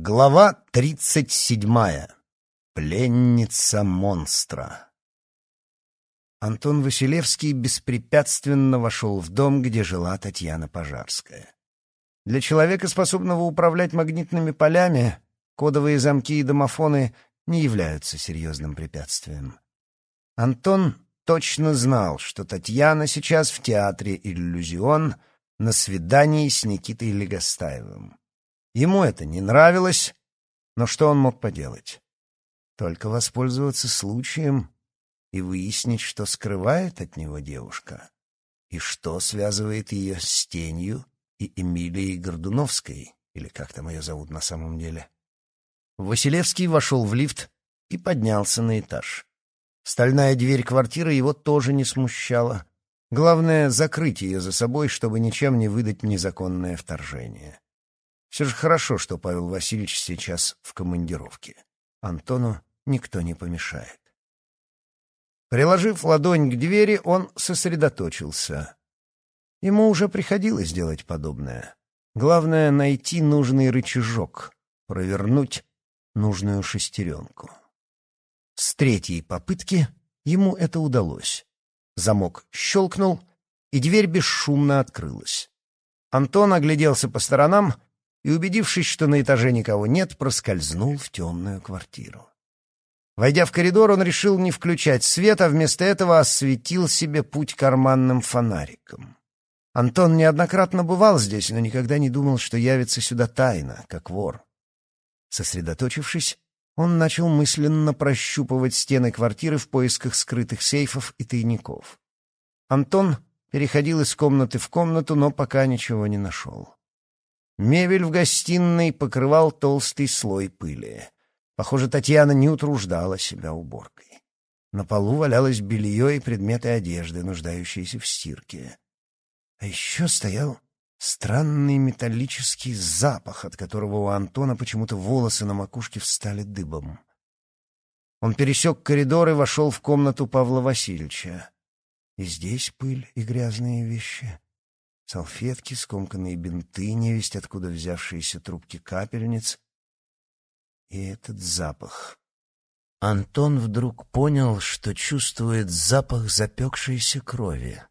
Глава тридцать седьмая. Пленница монстра. Антон Василевский беспрепятственно вошел в дом, где жила Татьяна Пожарская. Для человека, способного управлять магнитными полями, кодовые замки и домофоны не являются серьезным препятствием. Антон точно знал, что Татьяна сейчас в театре «Иллюзион» на свидании с Никитой Легостаевым. Ему это не нравилось, но что он мог поделать? Только воспользоваться случаем и выяснить, что скрывает от него девушка, и что связывает ее с тенью и Эмилией Гордуновской, или как там ее зовут на самом деле. Василевский вошел в лифт и поднялся на этаж. Стальная дверь квартиры его тоже не смущала. Главное — закрыть ее за собой, чтобы ничем не выдать незаконное вторжение. Все же хорошо, что Павел Васильевич сейчас в командировке. Антону никто не помешает. Приложив ладонь к двери, он сосредоточился. Ему уже приходилось делать подобное. Главное — найти нужный рычажок, провернуть нужную шестеренку. С третьей попытки ему это удалось. Замок щелкнул, и дверь бесшумно открылась. Антон огляделся по сторонам — и, убедившись, что на этаже никого нет, проскользнул в темную квартиру. Войдя в коридор, он решил не включать свет, а вместо этого осветил себе путь карманным фонариком. Антон неоднократно бывал здесь, но никогда не думал, что явится сюда тайно, как вор. Сосредоточившись, он начал мысленно прощупывать стены квартиры в поисках скрытых сейфов и тайников. Антон переходил из комнаты в комнату, но пока ничего не нашел. Мебель в гостиной покрывал толстый слой пыли. Похоже, Татьяна не утруждала себя уборкой. На полу валялось белье и предметы одежды, нуждающиеся в стирке. А еще стоял странный металлический запах, от которого у Антона почему-то волосы на макушке встали дыбом. Он пересек коридор и вошел в комнату Павла Васильевича. И здесь пыль и грязные вещи. Салфетки, скомканные бинты, невесть откуда взявшиеся трубки капельниц. И этот запах. Антон вдруг понял, что чувствует запах запекшейся крови.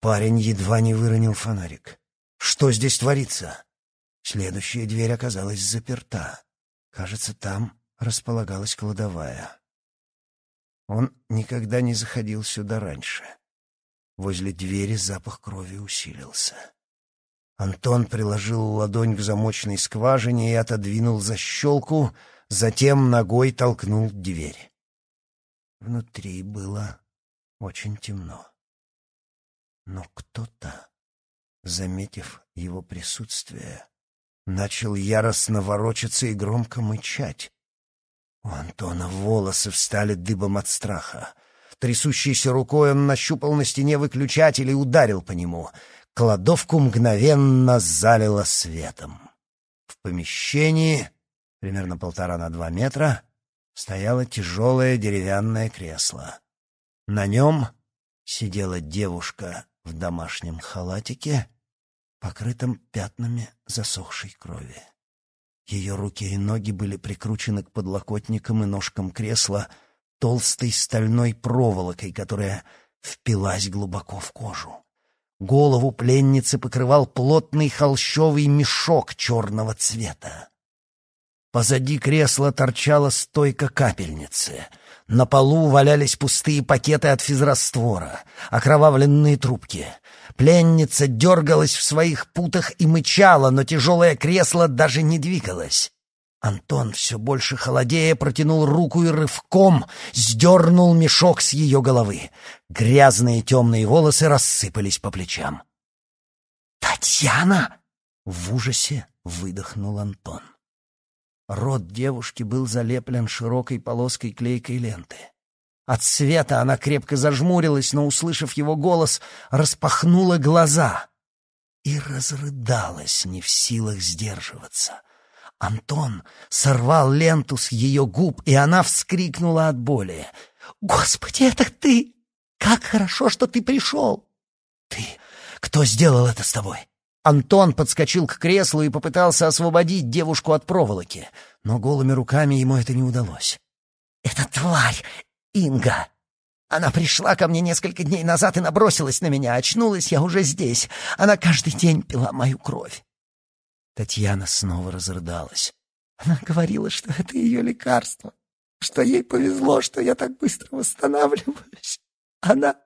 Парень едва не выронил фонарик. Что здесь творится? Следующая дверь оказалась заперта. Кажется, там располагалась кладовая. Он никогда не заходил сюда раньше. Возле двери запах крови усилился. Антон приложил ладонь к замочной скважине и отодвинул защелку, затем ногой толкнул дверь. Внутри было очень темно. Но кто-то, заметив его присутствие, начал яростно ворочаться и громко мычать. У Антона волосы встали дыбом от страха. Трясущейся рукой он нащупал на стене выключатель и ударил по нему. Кладовку мгновенно залило светом. В помещении, примерно полтора на два метра, стояло тяжелое деревянное кресло. На нем сидела девушка в домашнем халатике, покрытом пятнами засохшей крови. Ее руки и ноги были прикручены к подлокотникам и ножкам кресла — толстой стальной проволокой, которая впилась глубоко в кожу. Голову пленницы покрывал плотный холщовый мешок черного цвета. Позади кресла торчала стойка капельницы. На полу валялись пустые пакеты от физраствора, окровавленные трубки. Пленница дергалась в своих путах и мычала, но тяжелое кресло даже не двигалось. Антон, все больше холодея, протянул руку и рывком сдернул мешок с ее головы. Грязные темные волосы рассыпались по плечам. «Татьяна!» — в ужасе выдохнул Антон. Рот девушки был залеплен широкой полоской клейкой ленты. От света она крепко зажмурилась, но, услышав его голос, распахнула глаза и разрыдалась, не в силах сдерживаться — Антон сорвал ленту с ее губ, и она вскрикнула от боли. «Господи, это ты! Как хорошо, что ты пришел!» «Ты? Кто сделал это с тобой? Антон подскочил к креслу и попытался освободить девушку от проволоки, но голыми руками ему это не удалось. «Это тварь! Инга! Она пришла ко мне несколько дней назад и набросилась на меня. Очнулась я уже здесь. Она каждый день пила мою кровь». Татьяна снова разрыдалась. Она говорила, что это ее лекарство, что ей повезло, что я так быстро восстанавливаюсь. Она...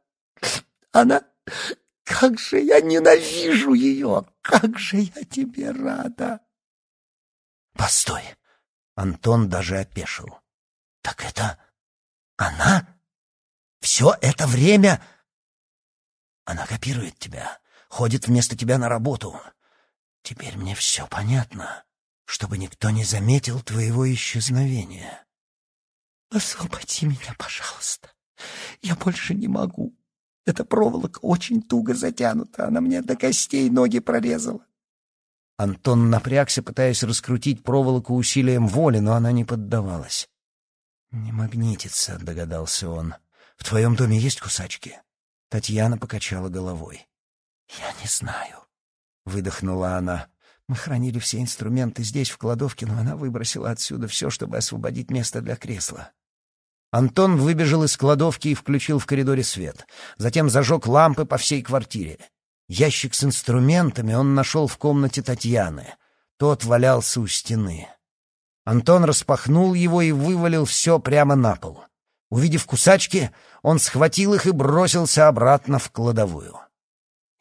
она... Как же я ненавижу ее! Как же я тебе рада! Постой! Антон даже опешил. Так это она? Все это время... Она копирует тебя, ходит вместо тебя на работу. Теперь мне все понятно, чтобы никто не заметил твоего исчезновения. Освободи меня, пожалуйста. Я больше не могу. Эта проволока очень туго затянута, она мне до костей ноги прорезала. Антон напрягся, пытаясь раскрутить проволоку усилием воли, но она не поддавалась. «Не магнитится», — догадался он. «В твоем доме есть кусачки?» Татьяна покачала головой. «Я не знаю», — выдохнула она. «Мы хранили все инструменты здесь, в кладовке, но она выбросила отсюда все, чтобы освободить место для кресла. Антон выбежал из кладовки и включил в коридоре свет. Затем зажег лампы по всей квартире. Ящик с инструментами он нашел в комнате Татьяны. Тот валялся у стены. Антон распахнул его и вывалил все прямо на пол. Увидев кусачки, он схватил их и бросился обратно в кладовую.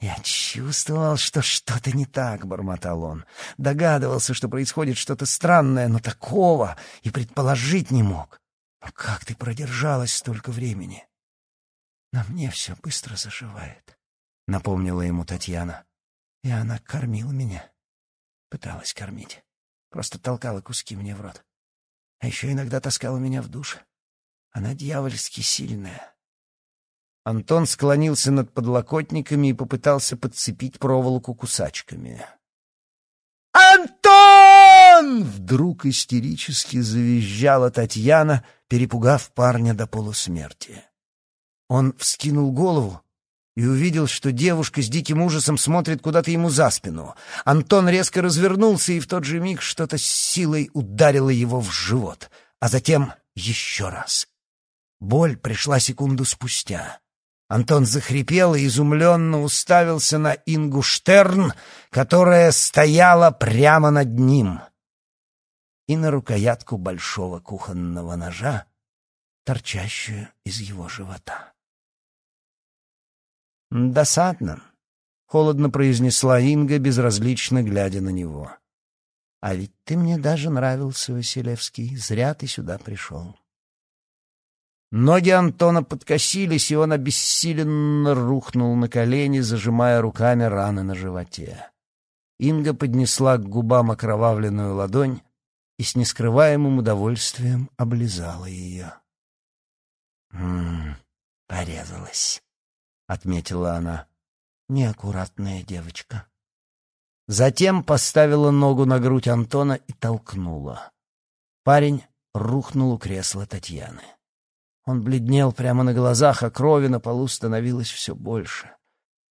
«Я чувствовал, что что-то не так», — бормотал он. «Догадывался, что происходит что-то странное, но такого и предположить не мог. «А как ты продержалась столько времени?» «На мне все быстро заживает», — напомнила ему Татьяна. «И она кормила меня. Пыталась кормить. Просто толкала куски мне в рот. А еще иногда таскала меня в душ. Она дьявольски сильная». Антон склонился над подлокотниками и попытался подцепить проволоку кусачками. «Антон!» — вдруг истерически завизжала Татьяна, перепугав парня до полусмерти. Он вскинул голову и увидел, что девушка с диким ужасом смотрит куда-то ему за спину. Антон резко развернулся, и в тот же миг что-то с силой ударило его в живот, а затем еще раз. Боль пришла секунду спустя. Антон захрипел и изумленно уставился на Ингу Штерн, которая стояла прямо над ним — и на рукоятку большого кухонного ножа, торчащую из его живота. «Досадно», — холодно произнесла Инга, безразлично глядя на него. «А ведь ты мне даже нравился, Василевский. Зря ты сюда пришел». Ноги Антона подкосились, и он обессиленно рухнул на колени, зажимая руками раны на животе. Инга поднесла к губам окровавленную ладонь, и с нескрываемым удовольствием облизала ее. «М-м, порезалась», — отметила она. «Неаккуратная девочка». Затем поставила ногу на грудь Антона и толкнула. Парень рухнул у кресла Татьяны. Он бледнел прямо на глазах, а крови на полу становилось все больше.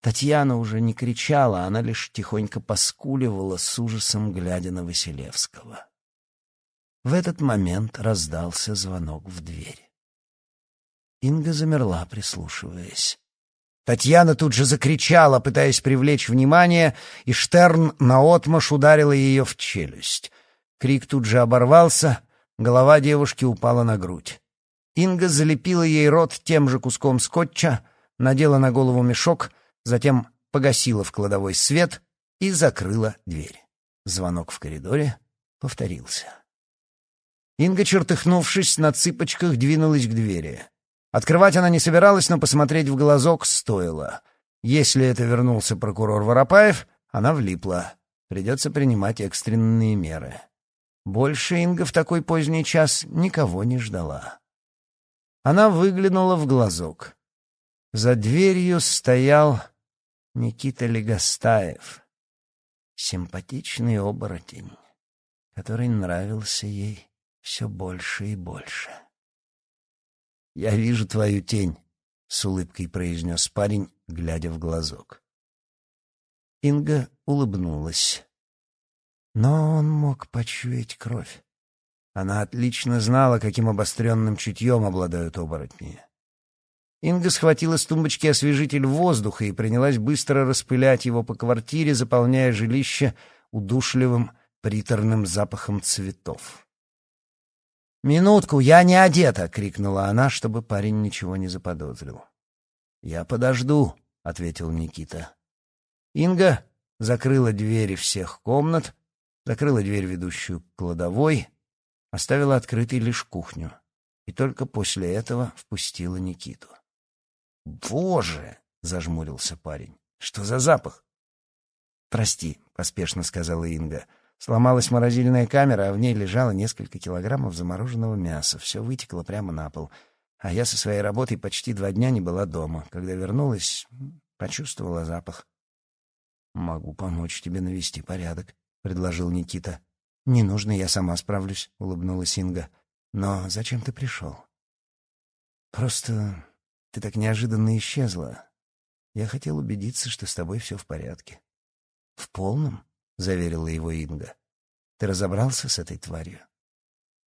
Татьяна уже не кричала, она лишь тихонько поскуливала с ужасом, глядя на Василевского. В этот момент раздался звонок в дверь. Инга замерла, прислушиваясь. Татьяна тут же закричала, пытаясь привлечь внимание, и Штерн наотмашь ударила ее в челюсть. Крик тут же оборвался, голова девушки упала на грудь. Инга залепила ей рот тем же куском скотча, надела на голову мешок, затем погасила в кладовой свет и закрыла дверь. Звонок в коридоре повторился. Инга, чертыхнувшись, на цыпочках двинулась к двери. Открывать она не собиралась, но посмотреть в глазок стоило. Если это вернулся прокурор Воропаев, она влипла. Придется принимать экстренные меры. Больше Инга в такой поздний час никого не ждала. Она выглянула в глазок. За дверью стоял Никита Легостаев, симпатичный оборотень, который нравился ей все больше и больше. «Я вижу твою тень», — с улыбкой произнес парень, глядя в глазок. Инга улыбнулась. Но он мог почуять кровь. Она отлично знала, каким обостренным чутьем обладают оборотни. Инга схватила с тумбочки освежитель воздуха и принялась быстро распылять его по квартире, заполняя жилище удушливым приторным запахом цветов. «Минутку, я не одета!» — крикнула она, чтобы парень ничего не заподозрил. «Я подожду», — ответил Никита. Инга закрыла двери всех комнат, закрыла дверь, ведущую к кладовой, оставила открытой лишь кухню и только после этого впустила Никиту. «Боже!» — зажмурился парень. «Что за запах?» «Прости», — поспешно сказала Инга. Сломалась морозильная камера, а в ней лежало несколько килограммов замороженного мяса. Все вытекло прямо на пол. А я со своей работой почти два дня не была дома. Когда вернулась, почувствовала запах. «Могу помочь тебе навести порядок», — предложил Никита. «Не нужно, я сама справлюсь», — улыбнулась Инга. «Но зачем ты пришел?» «Просто ты так неожиданно исчезла. Я хотел убедиться, что с тобой все в порядке». «В полном?» — заверила его Инга. «Ты разобрался с этой тварью?»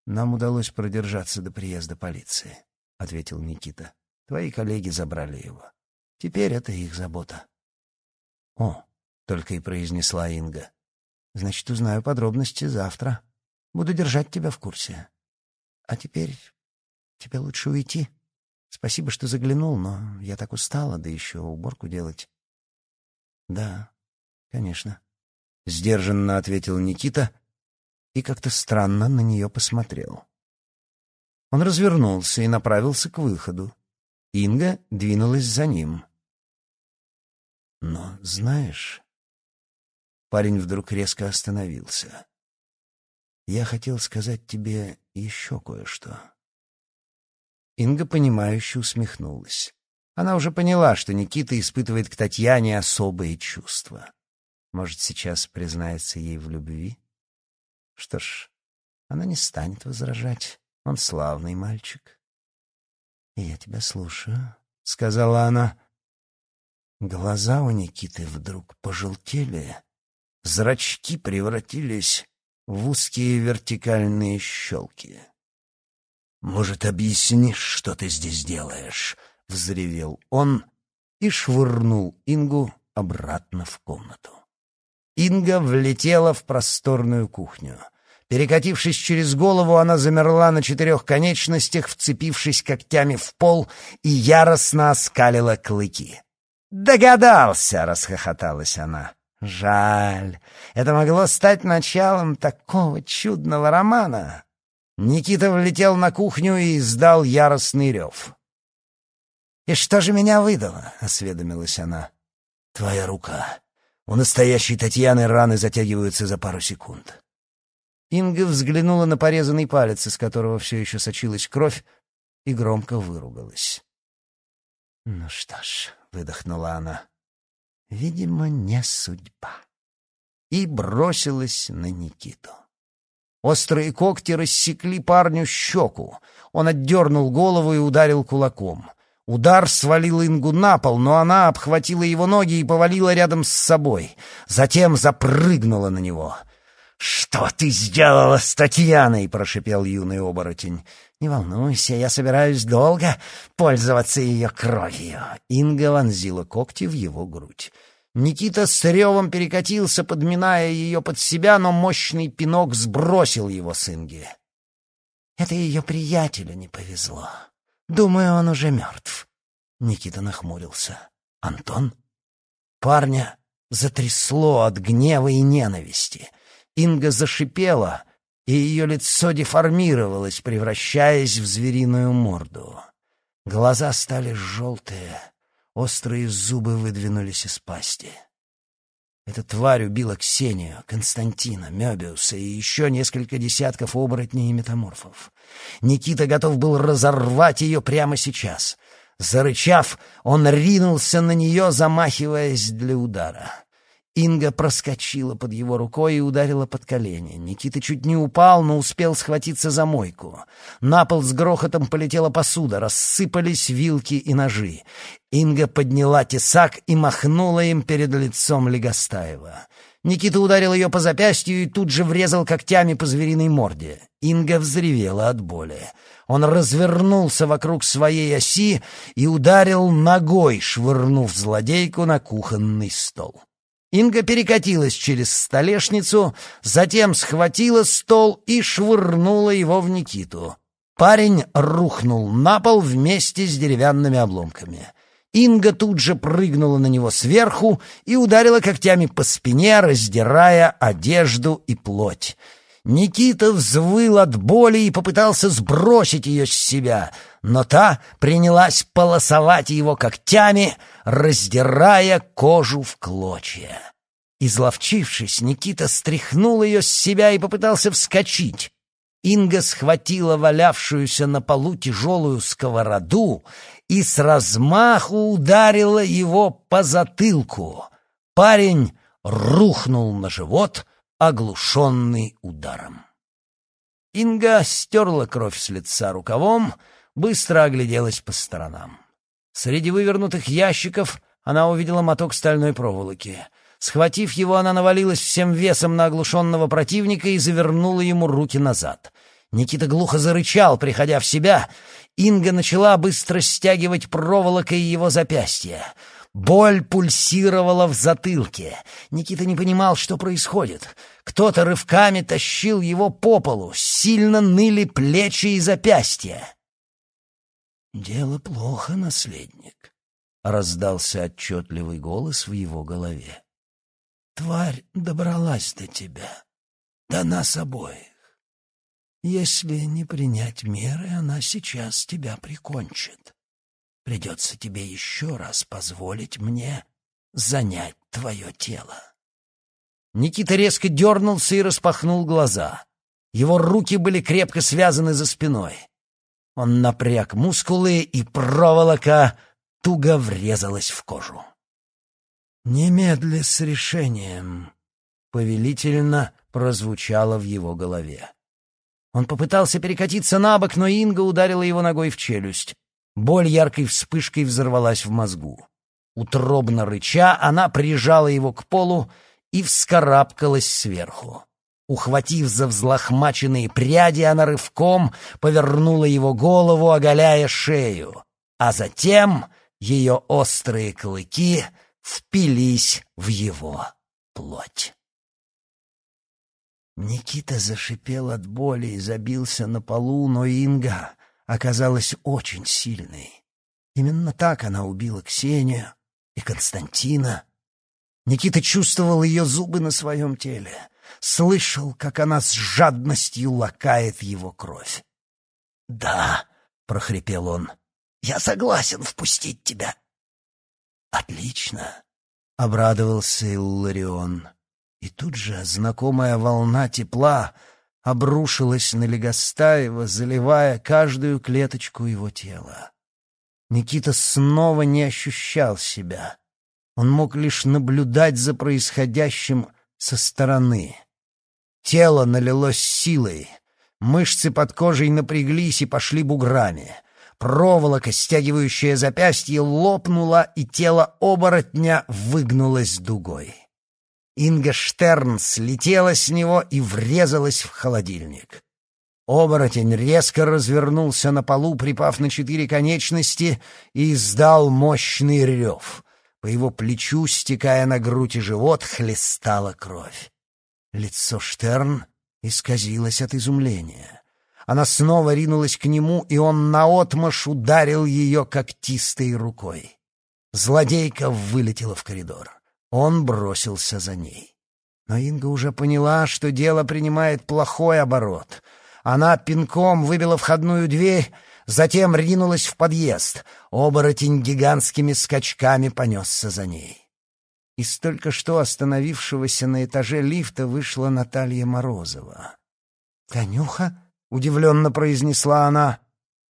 «Нам удалось продержаться до приезда полиции», — ответил Никита. «Твои коллеги забрали его. Теперь это их забота». «О!» — только и произнесла Инга. «Значит, узнаю подробности завтра. Буду держать тебя в курсе. А теперь тебе лучше уйти». Спасибо, что заглянул, но я так устала, да еще уборку делать. Да, конечно. Сдержанно ответил Никита и как-то странно на нее посмотрел. Он развернулся и направился к выходу. Инга двинулась за ним. Но, знаешь... Парень вдруг резко остановился. Я хотел сказать тебе еще кое-что. Инга, понимающе усмехнулась. Она уже поняла, что Никита испытывает к Татьяне особые чувства. Может, сейчас признается ей в любви? Что ж, она не станет возражать. Он славный мальчик. «Я тебя слушаю», — сказала она. Глаза у Никиты вдруг пожелтели, зрачки превратились в узкие вертикальные щелки. «Может, объяснишь, что ты здесь делаешь?» — взревел он и швырнул Ингу обратно в комнату. Инга влетела в просторную кухню. Перекатившись через голову, она замерла на четырех конечностях, вцепившись когтями в пол и яростно оскалила клыки. «Догадался!» — расхохоталась она. «Жаль. Это могло стать началом такого чудного романа. Никита влетел на кухню и издал яростный рев. «И что же меня выдало?» — осведомилась она. «Твоя рука. У настоящей Татьяны раны затягиваются за пару секунд». Инга взглянула на порезанный палец, из которого все еще сочилась кровь, и громко выругалась. «Ну что ж», — выдохнула она, — «видимо, не судьба». И бросилась на Никиту. Острые когти рассекли парню щеку. Он отдернул голову и ударил кулаком. Удар свалил Ингу на пол, но она обхватила его ноги и повалила рядом с собой. Затем запрыгнула на него. «Что ты сделала с Татьяной?» — прошипел юный оборотень. «Не волнуйся, я собираюсь долго пользоваться ее кровью». Инга вонзила когти в его грудь. Никита с ревом перекатился, подминая ее под себя, но мощный пинок сбросил его с Инги. Это ее приятелю не повезло. Думаю, он уже мертв. Никита нахмурился. Антон? Парня затрясло от гнева и ненависти. Инга зашипела, и ее лицо деформировалось, превращаясь в звериную морду. Глаза стали желтые, Острые зубы выдвинулись из пасти. Эта тварь убила Ксению, Константина, Мёбиуса и еще несколько десятков оборотней и метаморфов. Никита готов был разорвать ее прямо сейчас. Зарычав, он ринулся на нее, замахиваясь для удара. Инга проскочила под его рукой и ударила под колени. Никита чуть не упал, но успел схватиться за мойку. На пол с грохотом полетела посуда, рассыпались вилки и ножи. Инга подняла тесак и махнула им перед лицом Легостаева. Никита ударил ее по запястью и тут же врезал когтями по звериной морде. Инга взревела от боли. Он развернулся вокруг своей оси и ударил ногой, швырнув злодейку на кухонный стол. Инга перекатилась через столешницу, затем схватила стол и швырнула его в Никиту. Парень рухнул на пол вместе с деревянными обломками. Инга тут же прыгнула на него сверху и ударила когтями по спине, раздирая одежду и плоть. Никита взвыл от боли и попытался сбросить ее с себя, но та принялась полосовать его когтями, раздирая кожу в клочья. Изловчившись, Никита стряхнул ее с себя и попытался вскочить. Инга схватила валявшуюся на полу тяжелую сковороду и с размаху ударила его по затылку. Парень рухнул на живот — оглушенный ударом. Инга стерла кровь с лица рукавом, быстро огляделась по сторонам. Среди вывернутых ящиков она увидела моток стальной проволоки. Схватив его, она навалилась всем весом на оглушенного противника и завернула ему руки назад. Никита глухо зарычал, приходя в себя. Инга начала быстро стягивать проволокой его запястья. Боль пульсировала в затылке. Никита не понимал, что происходит. Кто-то рывками тащил его по полу, сильно ныли плечи и запястья. «Дело плохо, наследник», — раздался отчетливый голос в его голове. «Тварь добралась до тебя, до нас обоих. Если не принять меры, она сейчас тебя прикончит. Придется тебе еще раз позволить мне занять твое тело. Никита резко дернулся и распахнул глаза. Его руки были крепко связаны за спиной. Он напряг мускулы, и проволока туго врезалась в кожу. «Немедли с решением», — повелительно прозвучало в его голове. Он попытался перекатиться на бок, но Инга ударила его ногой в челюсть. Боль яркой вспышкой взорвалась в мозгу. Утробно рыча, она прижала его к полу и вскарабкалась сверху. Ухватив за взлохмаченные пряди, она рывком повернула его голову, оголяя шею, а затем ее острые клыки впились в его плоть. Никита зашипел от боли и забился на полу, но Инга оказалась очень сильной. Именно так она убила Ксению и Константина. Никита чувствовал ее зубы на своем теле, слышал, как она с жадностью лакает его кровь. «Да», — прохрипел он, — «я согласен впустить тебя». «Отлично», — обрадовался Илларион. И тут же знакомая волна тепла — обрушилась на Легостаева, заливая каждую клеточку его тела. Никита снова не ощущал себя. Он мог лишь наблюдать за происходящим со стороны. Тело налилось силой. Мышцы под кожей напряглись и пошли буграми. Проволока, стягивающая запястье, лопнула, и тело оборотня выгнулось дугой. Инга Штерн слетела с него и врезалась в холодильник. Оборотень резко развернулся на полу, припав на четыре конечности, и издал мощный рев. По его плечу, стекая на грудь и живот, хлестала кровь. Лицо Штерн исказилось от изумления. Она снова ринулась к нему, и он наотмашь ударил ее когтистой рукой. Злодейка вылетела в коридор. Он бросился за ней. Но Инга уже поняла, что дело принимает плохой оборот. Она пинком выбила входную дверь, затем ринулась в подъезд. Оборотень гигантскими скачками понесся за ней. Из только что остановившегося на этаже лифта вышла Наталья Морозова. «Танюха?» — удивленно произнесла она.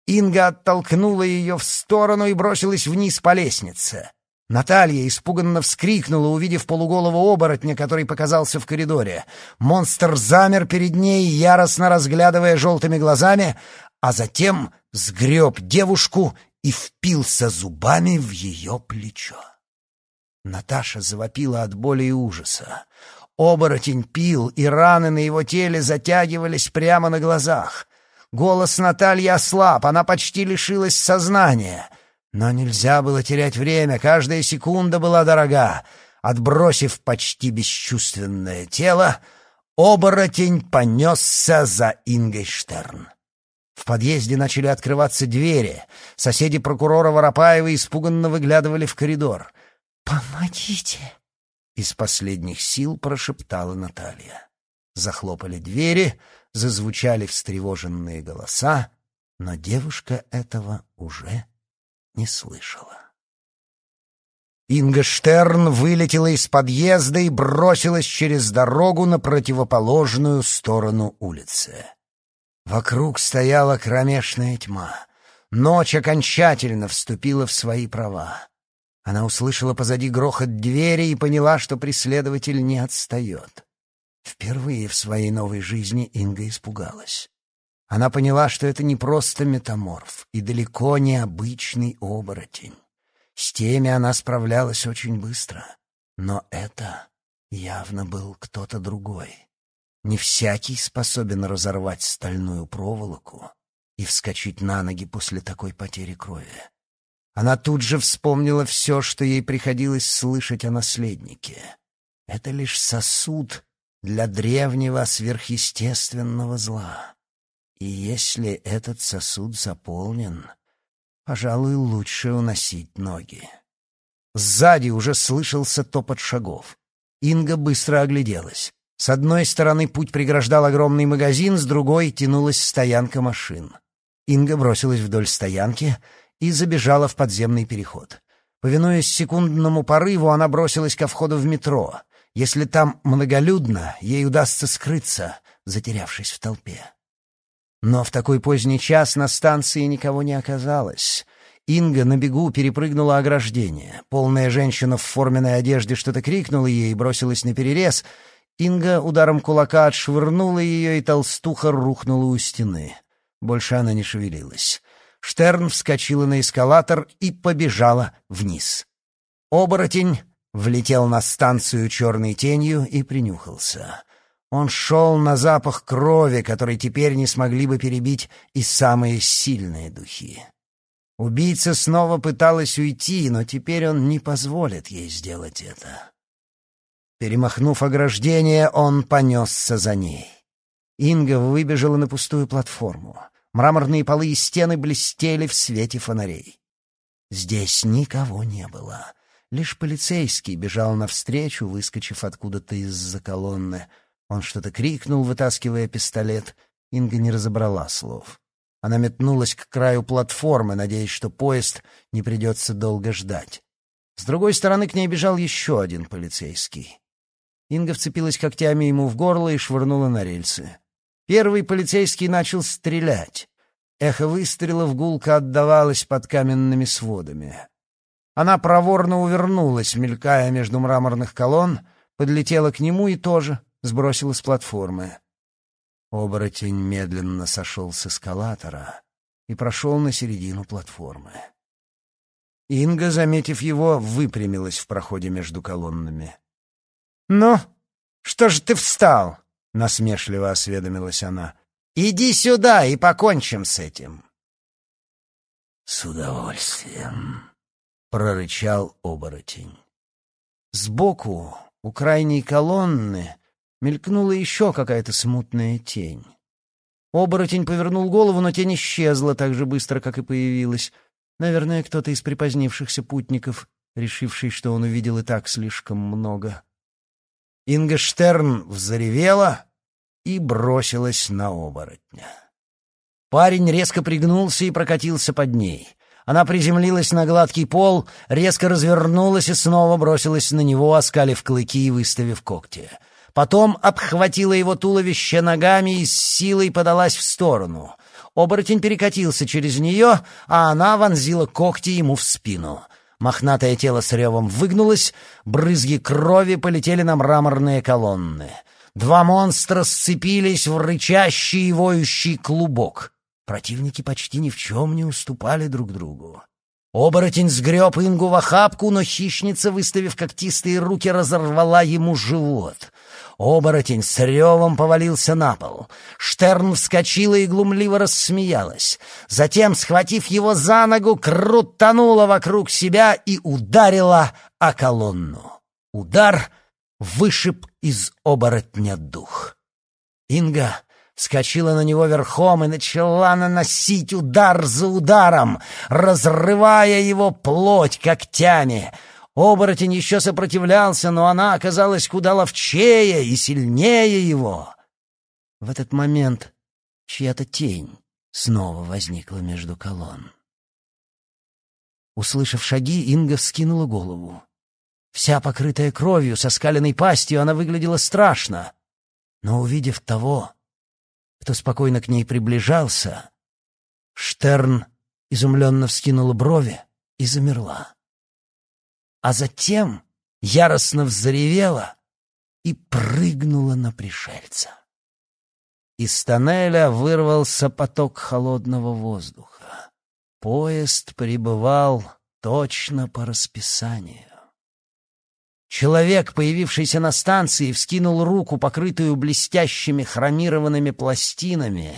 Инга оттолкнула ее в сторону и бросилась вниз по лестнице. Наталья испуганно вскрикнула, увидев полуголого оборотня, который показался в коридоре. Монстр замер перед ней, яростно разглядывая желтыми глазами, а затем сгреб девушку и впился зубами в ее плечо. Наташа завопила от боли и ужаса. Оборотень пил, и раны на его теле затягивались прямо на глазах. Голос Натальи ослаб, она почти лишилась сознания. Но нельзя было терять время, каждая секунда была дорога. Отбросив почти бесчувственное тело, оборотень понесся за Ингейштерн. В подъезде начали открываться двери. Соседи прокурора Воропаева испуганно выглядывали в коридор. «Помогите!» Из последних сил прошептала Наталья. Захлопали двери, зазвучали встревоженные голоса, но девушка этого уже не слышала. Инга Штерн вылетела из подъезда и бросилась через дорогу на противоположную сторону улицы. Вокруг стояла кромешная тьма. Ночь окончательно вступила в свои права. Она услышала позади грохот двери и поняла, что преследователь не отстает. Впервые в своей новой жизни Инга испугалась. Она поняла, что это не просто метаморф и далеко не обычный оборотень. С теми она справлялась очень быстро. Но это явно был кто-то другой. Не всякий способен разорвать стальную проволоку и вскочить на ноги после такой потери крови. Она тут же вспомнила все, что ей приходилось слышать о наследнике. Это лишь сосуд для древнего сверхъестественного зла. И если этот сосуд заполнен, пожалуй, лучше уносить ноги. Сзади уже слышался топот шагов. Инга быстро огляделась. С одной стороны путь преграждал огромный магазин, с другой тянулась стоянка машин. Инга бросилась вдоль стоянки — и забежала в подземный переход. Повинуясь секундному порыву, она бросилась ко входу в метро. Если там многолюдно, ей удастся скрыться, затерявшись в толпе. Но в такой поздний час на станции никого не оказалось. Инга на бегу перепрыгнула ограждение. Полная женщина в форменной одежде что-то крикнула ей и бросилась на перерез. Инга ударом кулака отшвырнула ее, и толстуха рухнула у стены. Больше она не шевелилась. Штерн вскочила на эскалатор и побежала вниз. Оборотень влетел на станцию черной тенью и принюхался. Он шел на запах крови, который теперь не смогли бы перебить и самые сильные духи. Убийца снова пыталась уйти, но теперь он не позволит ей сделать это. Перемахнув ограждение, он понесся за ней. Инга выбежала на пустую платформу. Мраморные полы и стены блестели в свете фонарей. Здесь никого не было. Лишь полицейский бежал навстречу, выскочив откуда-то из-за колонны. Он что-то крикнул, вытаскивая пистолет. Инга не разобрала слов. Она метнулась к краю платформы, надеясь, что поезд не придется долго ждать. С другой стороны к ней бежал еще один полицейский. Инга вцепилась когтями ему в горло и швырнула на рельсы. Первый полицейский начал стрелять. Эхо выстрелов гулко отдавалось под каменными сводами. Она проворно увернулась, мелькая между мраморных колонн, подлетела к нему и тоже сбросила с платформы. Оборотень медленно сошел с эскалатора и прошел на середину платформы. Инга, заметив его, выпрямилась в проходе между колоннами. «Ну, что же ты встал?» — насмешливо осведомилась она. «Иди сюда и покончим с этим». «С удовольствием», — прорычал оборотень. Сбоку, у крайней колонны, мелькнула еще какая-то смутная тень. Оборотень повернул голову, но тень исчезла так же быстро, как и появилась. Наверное, кто-то из припозднившихся путников, решивший, что он увидел и так слишком много. Инга Штерн взревела и бросилась на оборотня. Парень резко пригнулся и прокатился под ней. Она приземлилась на гладкий пол, резко развернулась и снова бросилась на него, оскалив клыки и выставив когти. Потом обхватила его туловище ногами и с силой подалась в сторону. Оборотень перекатился через нее, а она вонзила когти ему в спину — Мохнатое тело с ревом выгнулось, брызги крови полетели на мраморные колонны. Два монстра сцепились в рычащий и воющий клубок. Противники почти ни в чем не уступали друг другу. Оборотень сгреб Ингу в охапку, но хищница, выставив когтистые руки, разорвала ему живот. Оборотень с ревом повалился на пол. Штерн вскочила и глумливо рассмеялась. Затем, схватив его за ногу, крутанула вокруг себя и ударила о колонну. Удар вышиб из оборотня дух. Инга вскочила на него верхом и начала наносить удар за ударом, разрывая его плоть когтями — Оборотень еще сопротивлялся, но она оказалась куда ловчее и сильнее его. В этот момент чья-то тень снова возникла между колонн. Услышав шаги, Инга вскинула голову. Вся покрытая кровью, со скаленной пастью, она выглядела страшно. Но, увидев того, кто спокойно к ней приближался, Штерн изумленно вскинула брови и замерла а затем яростно взревела и прыгнула на пришельца. Из тоннеля вырвался поток холодного воздуха. Поезд прибывал точно по расписанию. Человек, появившийся на станции, вскинул руку, покрытую блестящими хромированными пластинами.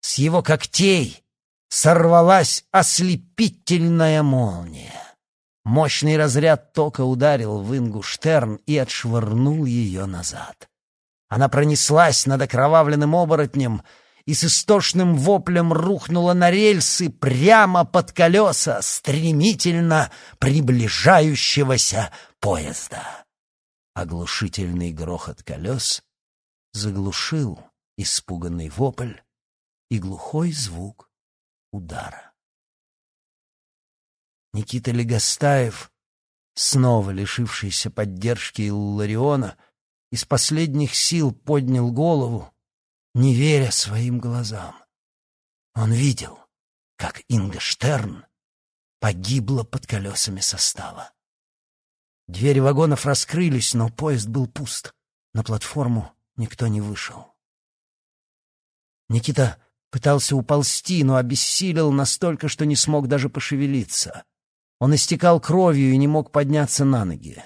С его когтей сорвалась ослепительная молния. Мощный разряд тока ударил в Ингу Штерн и отшвырнул ее назад. Она пронеслась над окровавленным оборотнем и с истошным воплем рухнула на рельсы прямо под колеса стремительно приближающегося поезда. Оглушительный грохот колес заглушил испуганный вопль и глухой звук удара. Никита Легостаев, снова лишившийся поддержки Иллариона, из последних сил поднял голову, не веря своим глазам. Он видел, как Инга Штерн погибла под колесами состава. Двери вагонов раскрылись, но поезд был пуст. На платформу никто не вышел. Никита пытался уползти, но обессилел настолько, что не смог даже пошевелиться. Он истекал кровью и не мог подняться на ноги.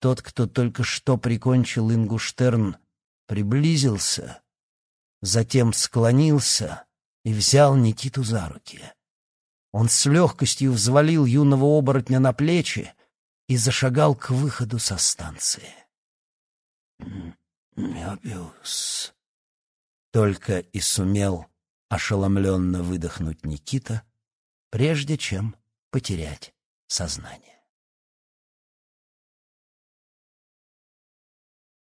Тот, кто только что прикончил Ингуштерн, приблизился, затем склонился и взял Никиту за руки. Он с легкостью взвалил юного оборотня на плечи и зашагал к выходу со станции. «Мебиус», — только и сумел ошеломленно выдохнуть Никита, прежде чем потерять сознание.